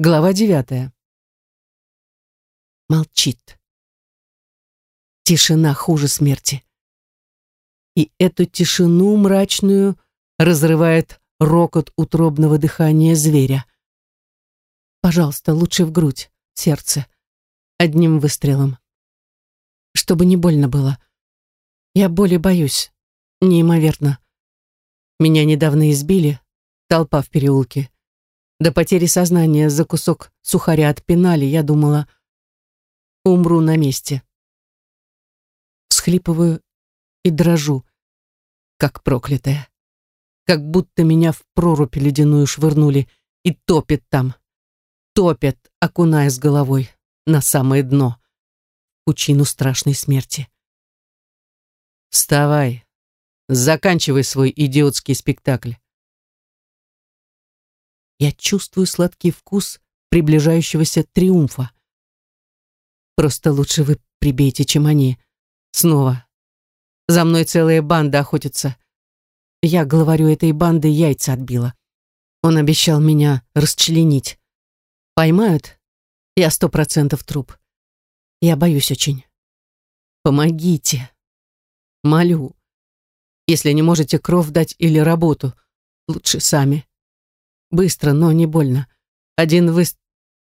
Глава девятая. Молчит. Тишина хуже смерти. И эту тишину мрачную разрывает рокот утробного дыхания зверя. Пожалуйста, лучше в грудь, сердце. Одним выстрелом. Чтобы не больно было. Я боли боюсь. Неимоверно. Меня недавно избили. Толпа в переулке. До потери сознания за кусок сухаря отпинали, я думала, умру на месте. Всхлипываю и дрожу, как проклятая. Как будто меня в прорубь ледяную швырнули и топит там. Топят, окуная с головой на самое дно, пучину страшной смерти. «Вставай, заканчивай свой идиотский спектакль», я чувствую сладкий вкус приближающегося триумфа. Просто лучше вы прибейте, чем они. Снова. За мной целая банда охотится. Я главарю этой банды яйца отбила. Он обещал меня расчленить. Поймают? Я сто процентов труп. Я боюсь очень. Помогите. Молю. Если не можете кров дать или работу, лучше сами. Быстро, но не больно. Один выст...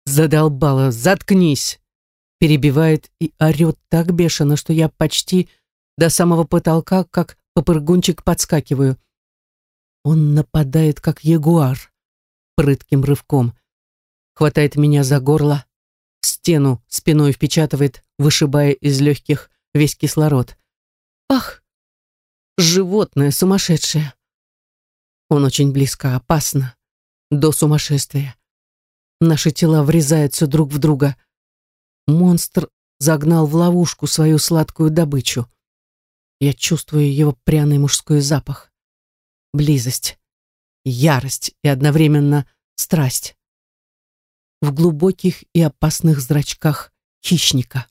Задолбала, заткнись! Перебивает и орет так бешено, что я почти до самого потолка, как попрыгунчик, подскакиваю. Он нападает, как ягуар, прытким рывком. Хватает меня за горло, в стену спиной впечатывает, вышибая из легких весь кислород. Ах! Животное сумасшедшее! Он очень близко, опасно до сумасшествия. Наши тела врезаются друг в друга. Монстр загнал в ловушку свою сладкую добычу. Я чувствую его пряный мужской запах. Близость, ярость и одновременно страсть. В глубоких и опасных зрачках хищника.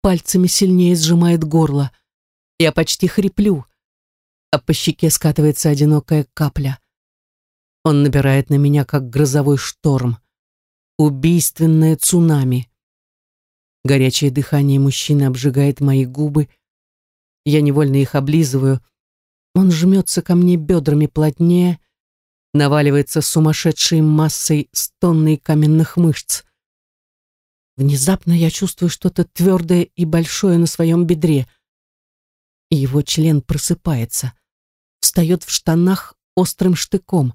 Пальцами сильнее сжимает горло. Я почти хриплю, а по щеке скатывается одинокая капля. Он набирает на меня, как грозовой шторм. Убийственное цунами. Горячее дыхание мужчины обжигает мои губы. Я невольно их облизываю. Он жмется ко мне бедрами плотнее, наваливается сумасшедшей массой стонной каменных мышц. Внезапно я чувствую что-то твердое и большое на своем бедре. Его член просыпается, встает в штанах острым штыком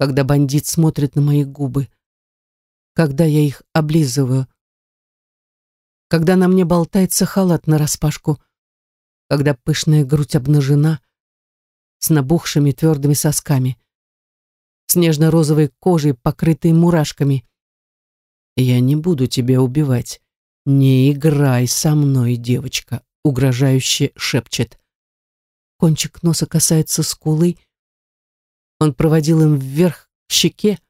когда бандит смотрит на мои губы, когда я их облизываю, когда на мне болтается халат нараспашку, когда пышная грудь обнажена, с набухшими твердыми сосками, с нежно-розовой кожей, покрытой мурашками. «Я не буду тебя убивать. Не играй со мной, девочка», — угрожающе шепчет. Кончик носа касается скулы, он проводил им вверх к щеке.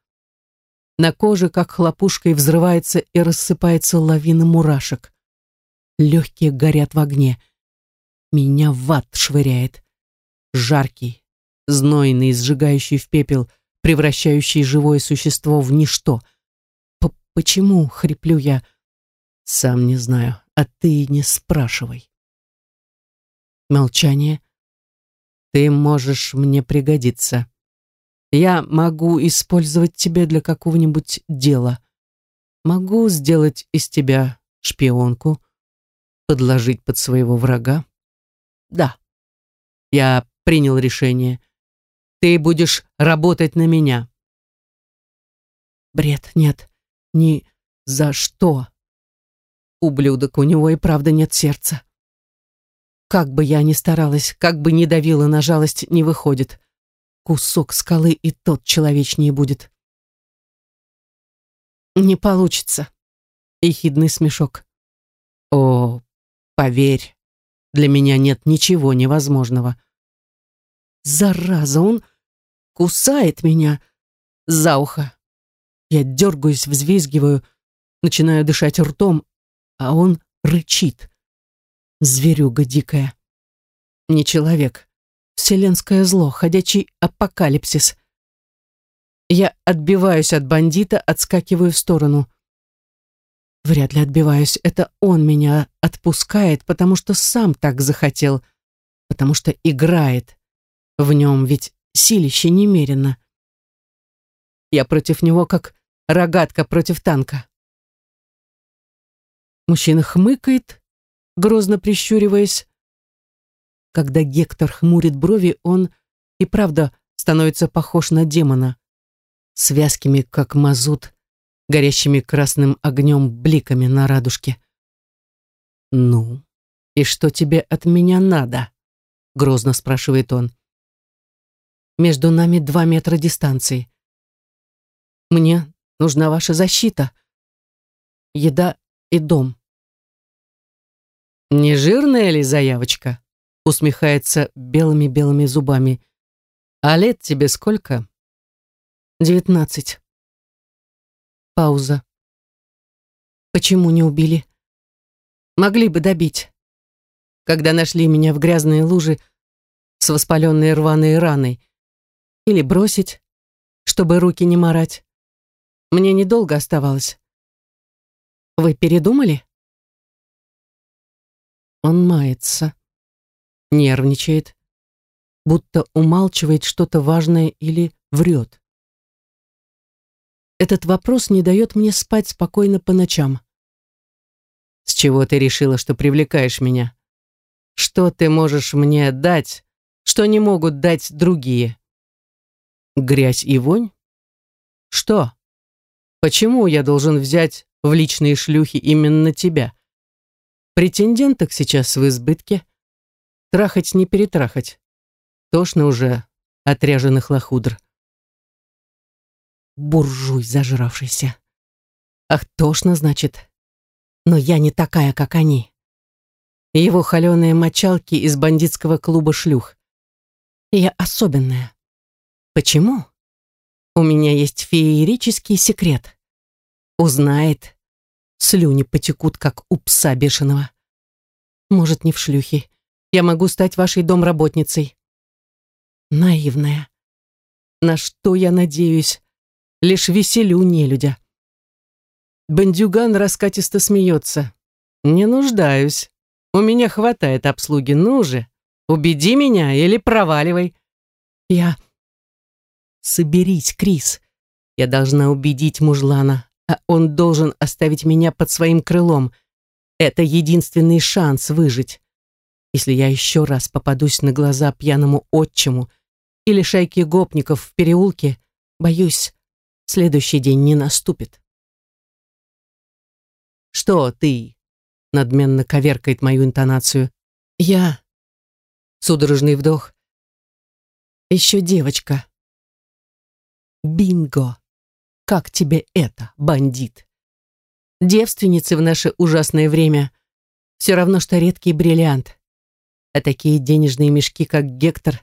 На коже, как хлопушкой, взрывается и рассыпается лавина мурашек. Легкие горят в огне. Меня в ад швыряет. Жаркий, знойный, сжигающий в пепел, превращающий живое существо в ничто. П Почему, хриплю я, сам не знаю, а ты не спрашивай. Молчание. Ты можешь мне пригодиться. Я могу использовать тебя для какого-нибудь дела. Могу сделать из тебя шпионку, подложить под своего врага. Да, я принял решение. Ты будешь работать на меня. Бред, нет, ни за что. Ублюдок, у него и правда нет сердца. Как бы я ни старалась, как бы ни давила на жалость, не выходит. Кусок скалы и тот человечнее будет. Не получится. Ехидный смешок. О, поверь, для меня нет ничего невозможного. Зараза, он кусает меня за ухо. Я дергаюсь, взвизгиваю, начинаю дышать ртом, а он рычит. Зверюга дикая. Не человек. Вселенское зло, ходячий апокалипсис. Я отбиваюсь от бандита, отскакиваю в сторону. Вряд ли отбиваюсь. Это он меня отпускает, потому что сам так захотел, потому что играет. В нем ведь силище немерено. Я против него как рогатка против танка. Мужчина хмыкает, грозно прищуриваясь. Когда Гектор хмурит брови, он и правда становится похож на демона. С вязкими, как мазут, горящими красным огнем бликами на радужке. «Ну, и что тебе от меня надо?» — грозно спрашивает он. Между нами два метра дистанции. Мне нужна ваша защита, еда и дом. «Не жирная ли заявочка?» Усмехается белыми-белыми зубами. «А лет тебе сколько?» «Девятнадцать». Пауза. «Почему не убили?» «Могли бы добить. Когда нашли меня в грязные лужи с воспаленной рваной раной. Или бросить, чтобы руки не морать. Мне недолго оставалось. Вы передумали?» Он мается, нервничает, будто умалчивает что-то важное или врет. Этот вопрос не дает мне спать спокойно по ночам. С чего ты решила, что привлекаешь меня? Что ты можешь мне дать, что не могут дать другие? Грязь и вонь? Что? Почему я должен взять в личные шлюхи именно тебя? Претенденток сейчас в избытке. Трахать не перетрахать. Тошно уже отряженных лохудр. Буржуй зажравшийся. Ах, тошно, значит. Но я не такая, как они. Его холеные мочалки из бандитского клуба шлюх. Я особенная. Почему? У меня есть феерический секрет. Узнает, Слюни потекут, как у пса бешеного. Может, не в шлюхе. Я могу стать вашей домработницей. Наивная. На что я надеюсь? Лишь веселю нелюдя. Бандюган раскатисто смеется. Не нуждаюсь. У меня хватает обслуги. Ну же, убеди меня или проваливай. Я... Соберись, Крис. Я должна убедить мужлана а он должен оставить меня под своим крылом. Это единственный шанс выжить. Если я еще раз попадусь на глаза пьяному отчиму или шайке гопников в переулке, боюсь, следующий день не наступит. «Что ты?» — надменно коверкает мою интонацию. «Я...» — судорожный вдох. «Еще девочка». «Бинго!» Как тебе это, бандит? Девственницы в наше ужасное время все равно, что редкий бриллиант. А такие денежные мешки, как Гектор,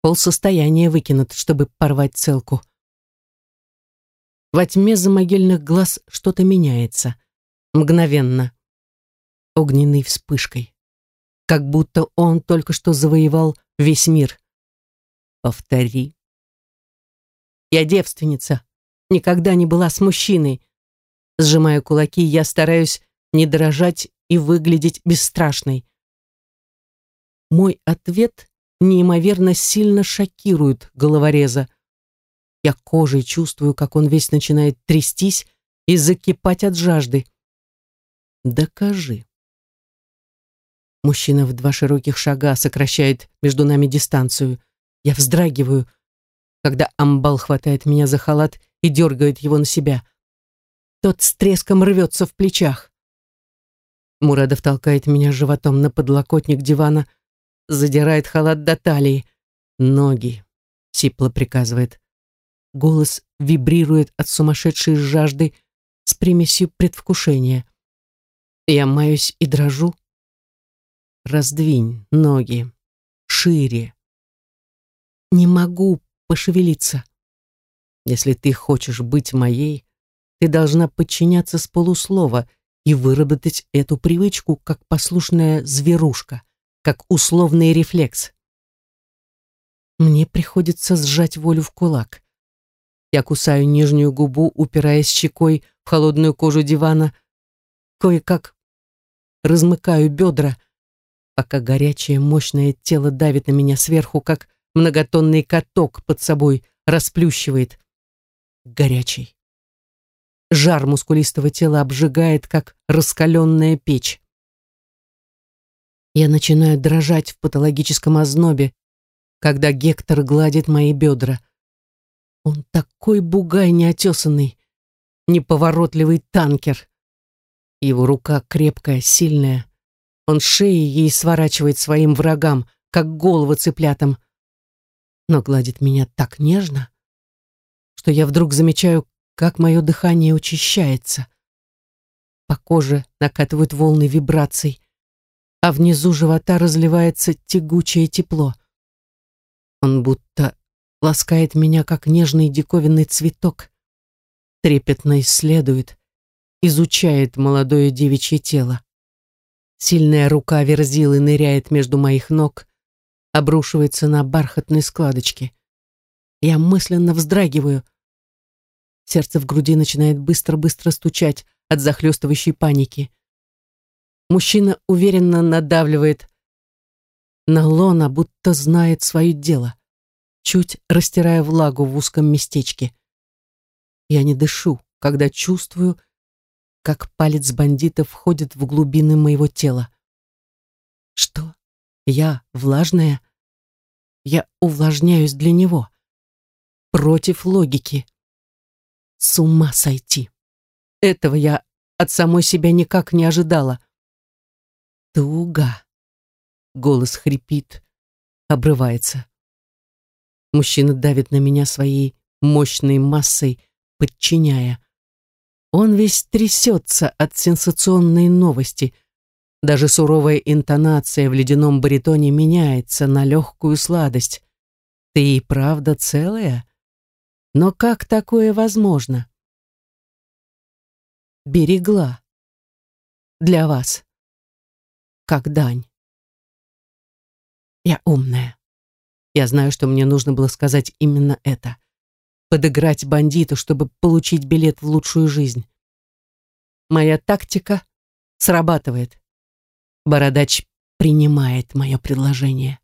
полсостояния выкинут, чтобы порвать целку. Во тьме за могильных глаз что-то меняется. Мгновенно. Огненной вспышкой. Как будто он только что завоевал весь мир. Повтори. Я девственница, никогда не была с мужчиной. Сжимая кулаки, я стараюсь не дрожать и выглядеть бесстрашной. Мой ответ неимоверно сильно шокирует головореза. Я кожей чувствую, как он весь начинает трястись и закипать от жажды. Докажи. Мужчина в два широких шага сокращает между нами дистанцию. Я вздрагиваю, когда амбал хватает меня за халат и дергает его на себя. Тот с треском рвется в плечах. Мурадов толкает меня животом на подлокотник дивана, задирает халат до талии. «Ноги!» — сипло приказывает. Голос вибрирует от сумасшедшей жажды с примесью предвкушения. Я маюсь и дрожу. Раздвинь ноги. Шире. Не могу пошевелиться. Если ты хочешь быть моей, ты должна подчиняться с полуслова и выработать эту привычку как послушная зверушка, как условный рефлекс. Мне приходится сжать волю в кулак. Я кусаю нижнюю губу, упираясь щекой в холодную кожу дивана. Кое-как размыкаю бедра, пока горячее мощное тело давит на меня сверху, как многотонный каток под собой расплющивает. Горячий. Жар мускулистого тела обжигает, как раскаленная печь. Я начинаю дрожать в патологическом ознобе, когда Гектор гладит мои бедра. Он такой бугай неотесанный, неповоротливый танкер. Его рука крепкая, сильная. Он шеи ей сворачивает своим врагам, как головы цыплятам. Но гладит меня так нежно, что я вдруг замечаю, как мое дыхание учащается. По коже накатывают волны вибраций, а внизу живота разливается тягучее тепло. Он будто ласкает меня, как нежный диковинный цветок, трепетно исследует, изучает молодое девичье тело. Сильная рука верзилы ныряет между моих ног, обрушивается на бархатные складочки. Я мысленно вздрагиваю — Сердце в груди начинает быстро-быстро стучать от захлестывающей паники. Мужчина уверенно надавливает на лона, будто знает свое дело, чуть растирая влагу в узком местечке. Я не дышу, когда чувствую, как палец бандита входит в глубины моего тела. Что? Я влажная? Я увлажняюсь для него. Против логики. С ума сойти. Этого я от самой себя никак не ожидала. Туга. Голос хрипит, обрывается. Мужчина давит на меня своей мощной массой, подчиняя. Он весь трясется от сенсационной новости. Даже суровая интонация в ледяном баритоне меняется на легкую сладость. «Ты и правда целая?» Но как такое возможно? Берегла. Для вас. Как дань. Я умная. Я знаю, что мне нужно было сказать именно это. Подыграть бандиту, чтобы получить билет в лучшую жизнь. Моя тактика срабатывает. Бородач принимает мое предложение.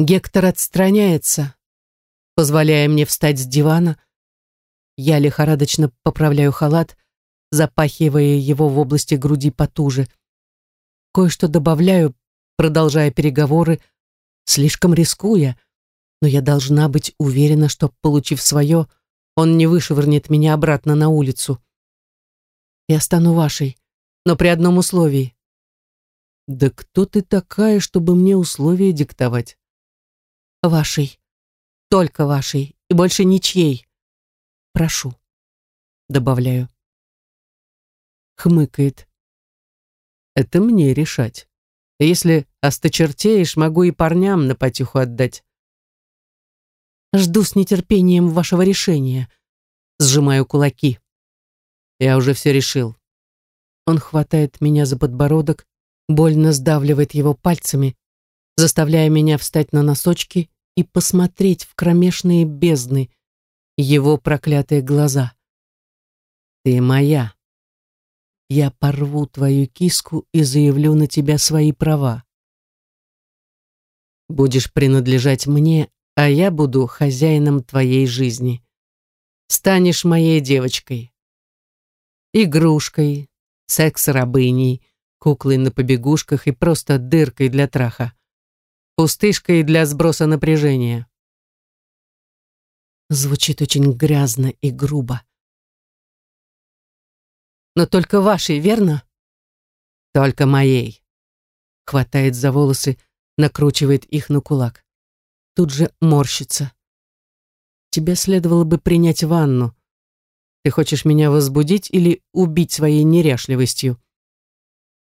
Гектор отстраняется, позволяя мне встать с дивана. Я лихорадочно поправляю халат, запахивая его в области груди потуже. Кое-что добавляю, продолжая переговоры, слишком рискуя, но я должна быть уверена, что, получив свое, он не вышвырнет меня обратно на улицу. Я стану вашей, но при одном условии. Да кто ты такая, чтобы мне условия диктовать? Вашей. Только вашей. И больше ничьей. Прошу. Добавляю. Хмыкает. Это мне решать. Если осточертеешь, могу и парням на потиху отдать. Жду с нетерпением вашего решения. Сжимаю кулаки. Я уже все решил. Он хватает меня за подбородок, больно сдавливает его пальцами, заставляя меня встать на носочки и посмотреть в кромешные бездны его проклятые глаза. «Ты моя. Я порву твою киску и заявлю на тебя свои права. Будешь принадлежать мне, а я буду хозяином твоей жизни. Станешь моей девочкой. Игрушкой, секс-рабыней, куклой на побегушках и просто дыркой для траха пустышкой для сброса напряжения. Звучит очень грязно и грубо. Но только вашей, верно? Только моей. Хватает за волосы, накручивает их на кулак. Тут же морщится. Тебе следовало бы принять ванну. Ты хочешь меня возбудить или убить своей неряшливостью?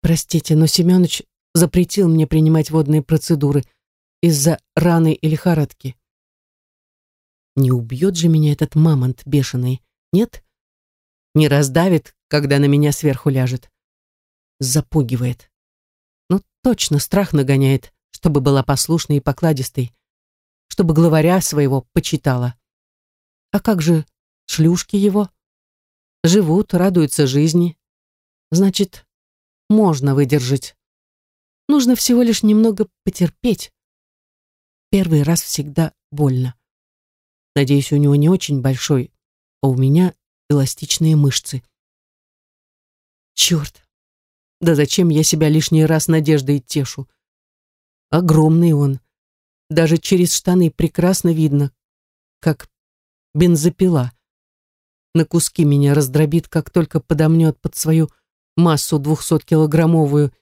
Простите, но Семёныч запретил мне принимать водные процедуры из-за раны и лихорадки. Не убьет же меня этот мамонт бешеный, нет? Не раздавит, когда на меня сверху ляжет. Запугивает. Ну, точно, страх нагоняет, чтобы была послушной и покладистой, чтобы главаря своего почитала. А как же шлюшки его? Живут, радуются жизни. Значит, можно выдержать. Нужно всего лишь немного потерпеть. Первый раз всегда больно. Надеюсь, у него не очень большой, а у меня эластичные мышцы. Черт! Да зачем я себя лишний раз надеждой тешу? Огромный он. Даже через штаны прекрасно видно, как бензопила. На куски меня раздробит, как только подомнет под свою массу двухсоткилограммовую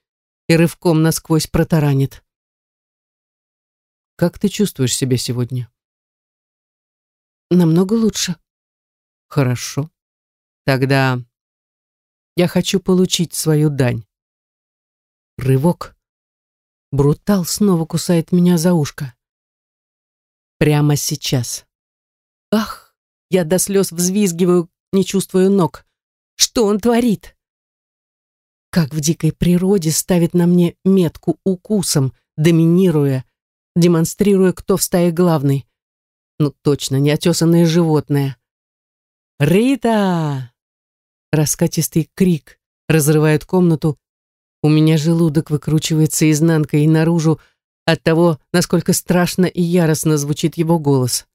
и рывком насквозь протаранит. Как ты чувствуешь себя сегодня? Намного лучше. Хорошо. Тогда я хочу получить свою дань. Рывок. Брутал снова кусает меня за ушко. Прямо сейчас. Ах, я до слез взвизгиваю, не чувствую ног. Что он творит? Как в дикой природе ставит на мне метку укусом, доминируя, демонстрируя, кто в стае главный. Ну точно, неотесанное животное. «Рита!» Раскатистый крик разрывает комнату. У меня желудок выкручивается изнанкой и наружу от того, насколько страшно и яростно звучит его голос.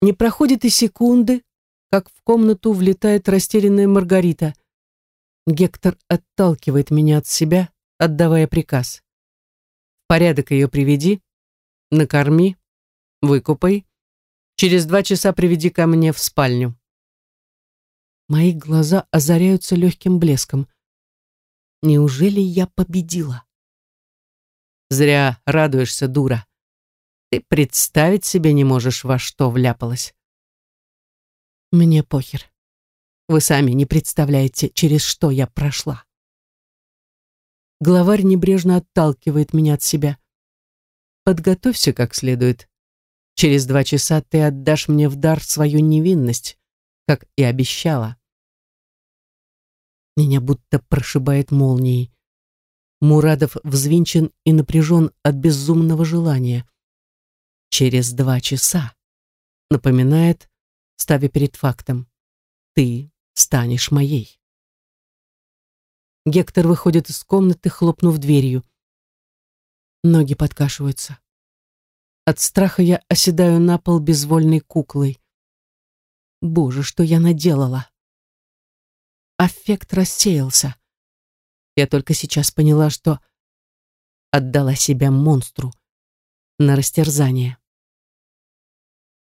Не проходит и секунды, как в комнату влетает растерянная Маргарита. Гектор отталкивает меня от себя, отдавая приказ. Порядок ее приведи, накорми, выкупай. Через два часа приведи ко мне в спальню. Мои глаза озаряются легким блеском. Неужели я победила? Зря радуешься, дура. Ты представить себе не можешь, во что вляпалась. Мне похер. Вы сами не представляете, через что я прошла. Главарь небрежно отталкивает меня от себя. Подготовься как следует. Через два часа ты отдашь мне в дар свою невинность, как и обещала. Меня будто прошибает молнией. Мурадов взвинчен и напряжен от безумного желания. Через два часа, напоминает, ставя перед фактом, ты станешь моей. Гектор выходит из комнаты, хлопнув дверью. Ноги подкашиваются. От страха я оседаю на пол безвольной куклой. Боже, что я наделала! Аффект рассеялся. Я только сейчас поняла, что отдала себя монстру на растерзание.